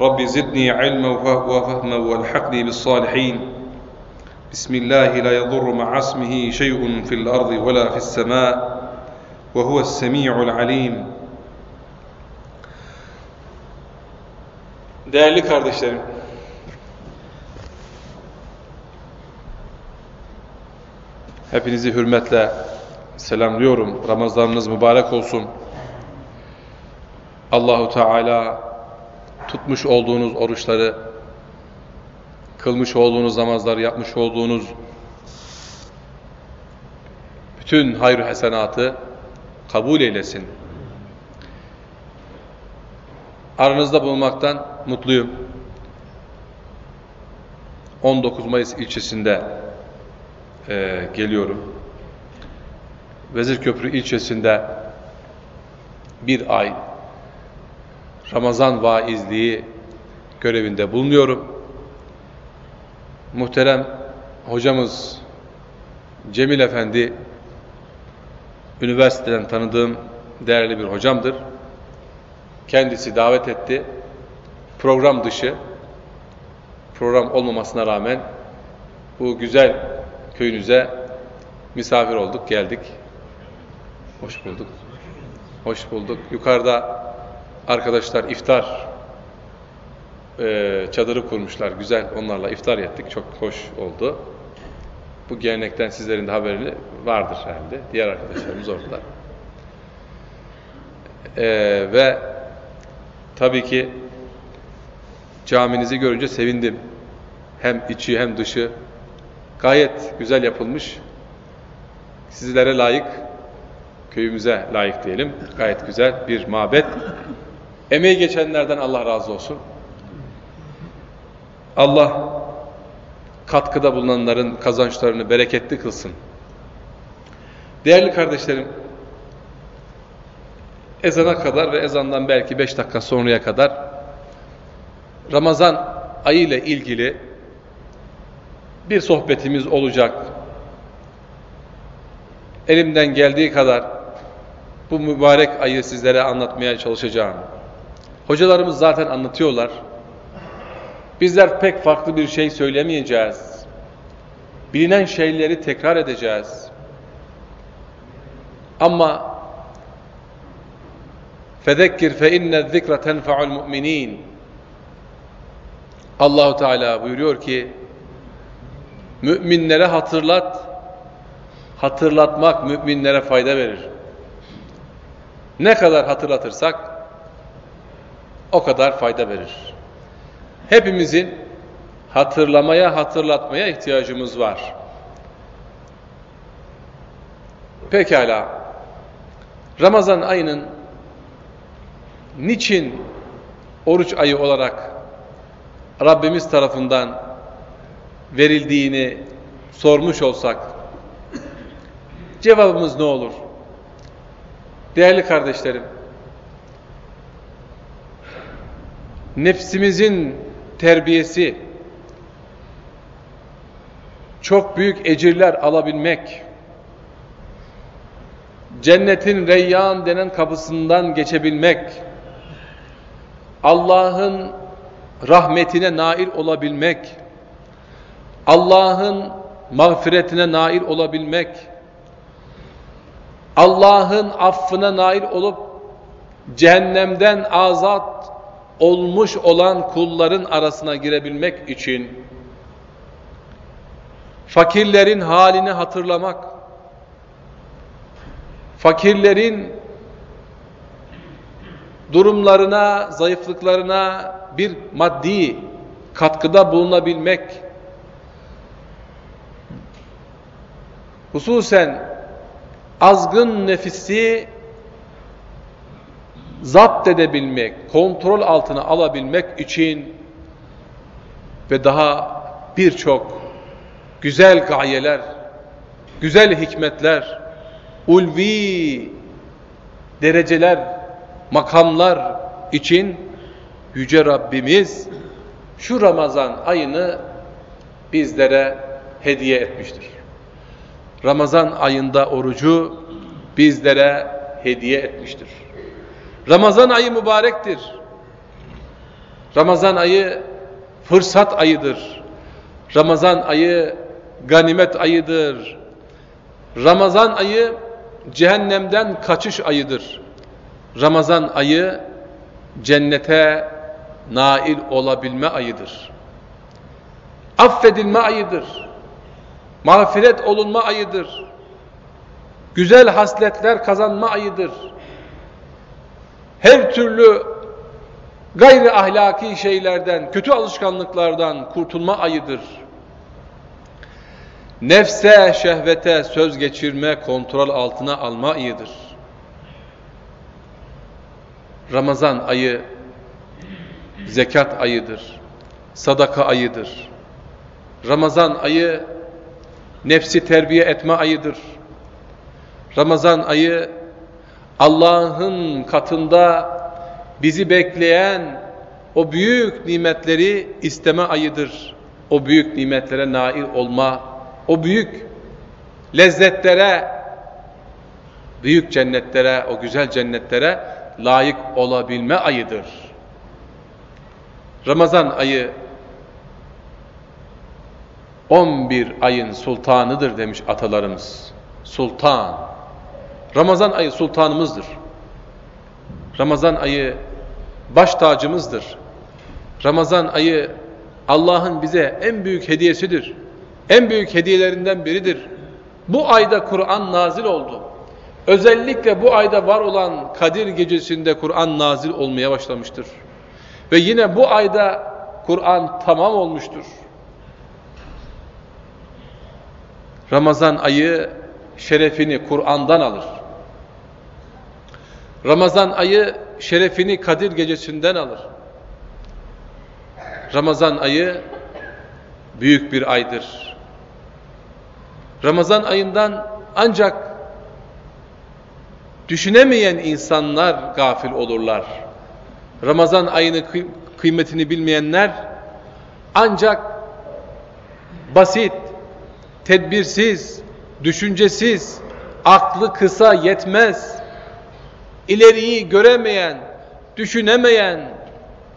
رب زدني علما وفهما والحقني بالصالحين بسم الله لا يضر مع اسمه شيء في الأرض ولا في السماء وهو السميع العليم Değerli kardeşlerim, hepinizi hürmetle selamlıyorum. Ramazanınız mübarek olsun. Allahu Teala tutmuş olduğunuz oruçları, kılmış olduğunuz namazları, yapmış olduğunuz bütün hayır hasenatı kabul eylesin. Aranızda bulunmaktan mutluyum. 19 Mayıs ilçesinde e, geliyorum. Vezirköprü ilçesinde bir ay Ramazan vaizliği görevinde bulunuyorum. Muhterem hocamız Cemil Efendi üniversiteden tanıdığım değerli bir hocamdır. Kendisi davet etti. Program dışı program olmamasına rağmen bu güzel köyünüze misafir olduk, geldik. Hoş bulduk. Hoş bulduk. Yukarıda arkadaşlar iftar e, çadırı kurmuşlar. Güzel. Onlarla iftar ettik. Çok hoş oldu. Bu gelenekten sizlerin de haberi vardır herhalde. Diğer arkadaşlarımız orada. E, ve tabii ki caminizi görünce sevindim. Hem içi hem dışı gayet güzel yapılmış. Sizlere layık, köyümüze layık diyelim. Gayet güzel bir mabet. Emeği geçenlerden Allah razı olsun. Allah katkıda bulunanların kazançlarını bereketli kılsın. Değerli kardeşlerim, ezana kadar ve ezandan belki beş dakika sonraya kadar Ramazan ayı ile ilgili bir sohbetimiz olacak. Elimden geldiği kadar bu mübarek ayı sizlere anlatmaya çalışacağım. Hocalarımız zaten anlatıyorlar. Bizler pek farklı bir şey söylemeyeceğiz. Bilinen şeyleri tekrar edeceğiz. Ama fezekkir fe inne zikra tenfa'ul mu'minin. Allahu Teala buyuruyor ki müminlere hatırlat. Hatırlatmak müminlere fayda verir. Ne kadar hatırlatırsak o kadar fayda verir. Hepimizin hatırlamaya, hatırlatmaya ihtiyacımız var. Pekala, Ramazan ayının niçin oruç ayı olarak Rabbimiz tarafından verildiğini sormuş olsak, cevabımız ne olur? Değerli kardeşlerim, nefsimizin terbiyesi, çok büyük ecirler alabilmek, cennetin reyyan denen kapısından geçebilmek, Allah'ın rahmetine nail olabilmek, Allah'ın mağfiretine nail olabilmek, Allah'ın affına nail olup cehennemden azat olmuş olan kulların arasına girebilmek için fakirlerin halini hatırlamak, fakirlerin durumlarına, zayıflıklarına bir maddi katkıda bulunabilmek, hususen azgın nefisi zapt edebilmek, kontrol altına alabilmek için ve daha birçok güzel gayeler, güzel hikmetler, ulvi dereceler, makamlar için Yüce Rabbimiz şu Ramazan ayını bizlere hediye etmiştir. Ramazan ayında orucu bizlere hediye etmiştir. Ramazan ayı mübarektir. Ramazan ayı fırsat ayıdır. Ramazan ayı ganimet ayıdır. Ramazan ayı cehennemden kaçış ayıdır. Ramazan ayı cennete nail olabilme ayıdır. Affedilme ayıdır. Mağfiret olunma ayıdır. Güzel hasletler kazanma ayıdır. Her türlü gayri ahlaki şeylerden, kötü alışkanlıklardan kurtulma ayıdır. Nefse, şehvete söz geçirme, kontrol altına alma ayıdır. Ramazan ayı zekat ayıdır. Sadaka ayıdır. Ramazan ayı nefsi terbiye etme ayıdır. Ramazan ayı Allah'ın katında bizi bekleyen o büyük nimetleri isteme ayıdır. O büyük nimetlere nail olma, o büyük lezzetlere, büyük cennetlere, o güzel cennetlere layık olabilme ayıdır. Ramazan ayı 11 ayın sultanıdır demiş atalarımız. Sultan. Ramazan ayı sultanımızdır. Ramazan ayı baş tacımızdır. Ramazan ayı Allah'ın bize en büyük hediyesidir. En büyük hediyelerinden biridir. Bu ayda Kur'an nazil oldu. Özellikle bu ayda var olan Kadir gecesinde Kur'an nazil olmaya başlamıştır. Ve yine bu ayda Kur'an tamam olmuştur. Ramazan ayı şerefini Kur'an'dan alır. Ramazan ayı şerefini Kadir gecesinden alır. Ramazan ayı büyük bir aydır. Ramazan ayından ancak düşünemeyen insanlar gafil olurlar. Ramazan ayını kıymetini bilmeyenler ancak basit, tedbirsiz, düşüncesiz, aklı kısa yetmez, ileriyi göremeyen, düşünemeyen,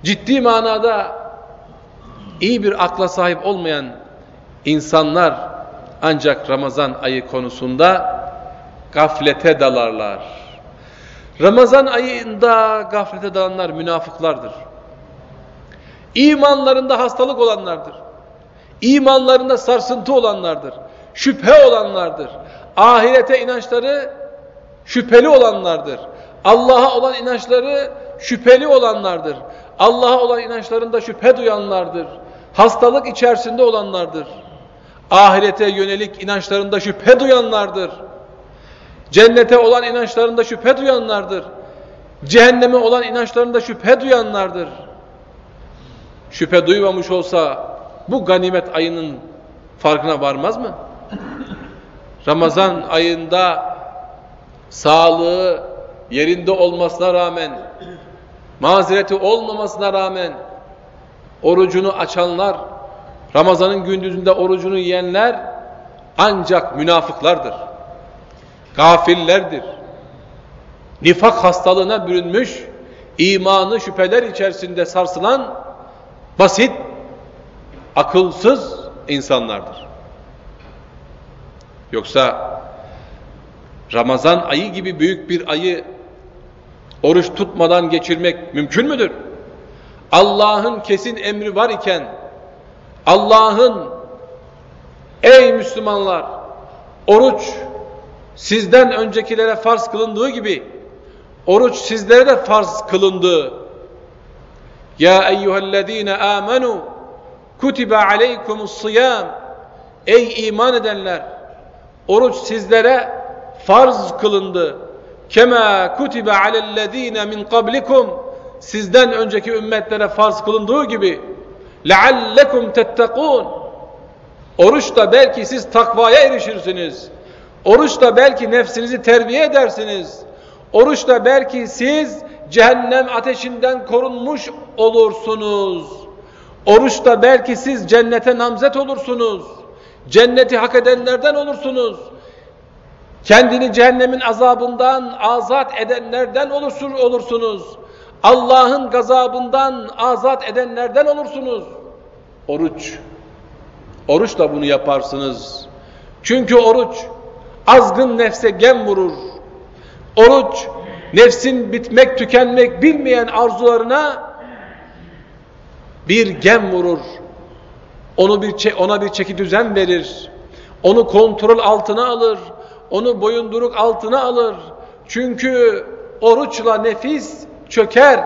ciddi manada iyi bir akla sahip olmayan insanlar ancak Ramazan ayı konusunda gaflete dalarlar. Ramazan ayında gaflete dalanlar münafıklardır. İmanlarında hastalık olanlardır. İmanlarında sarsıntı olanlardır. Şüphe olanlardır. Ahirete inançları şüpheli olanlardır. Allah'a olan inançları şüpheli olanlardır. Allah'a olan inançlarında şüphe duyanlardır. Hastalık içerisinde olanlardır. Ahirete yönelik inançlarında şüphe duyanlardır. Cennete olan inançlarında şüphe duyanlardır. Cehenneme olan inançlarında şüphe duyanlardır. Şüphe duymamış olsa bu ganimet ayının farkına varmaz mı? Ramazan ayında sağlığı yerinde olmasına rağmen, mazereti olmamasına rağmen orucunu açanlar, Ramazan'ın gündüzünde orucunu yiyenler ancak münafıklardır. Gafillerdir. Nifak hastalığına bürünmüş, imanı şüpheler içerisinde sarsılan basit, akılsız insanlardır. Yoksa Ramazan ayı gibi büyük bir ayı oruç tutmadan geçirmek mümkün müdür? Allah'ın kesin emri var iken Allah'ın ey Müslümanlar oruç sizden öncekilere farz kılındığı gibi oruç sizlere de farz kılındı. Ya eyyühellezine amenu kutibe aleykumus siyam Ey iman edenler oruç sizlere farz kılındı. Kema kutibe alellezine min kablikum sizden önceki ümmetlere farz kılındığı gibi leallekum tettekun oruçla belki siz takvaya erişirsiniz. Oruçla belki nefsinizi terbiye edersiniz. Oruçla belki siz cehennem ateşinden korunmuş olursunuz. Oruçla belki siz cennete namzet olursunuz. Cenneti hak edenlerden olursunuz. Kendini cehennemin azabından azat edenlerden olursun, olursunuz. Allah'ın gazabından azat edenlerden olursunuz. Oruç. Oruçla bunu yaparsınız. Çünkü oruç azgın nefse gem vurur. Oruç nefsin bitmek tükenmek bilmeyen arzularına bir gem vurur. Onu bir ona bir çeki düzen verir. Onu kontrol altına alır. Onu boyunduruk altına alır. Çünkü oruçla nefis çöker.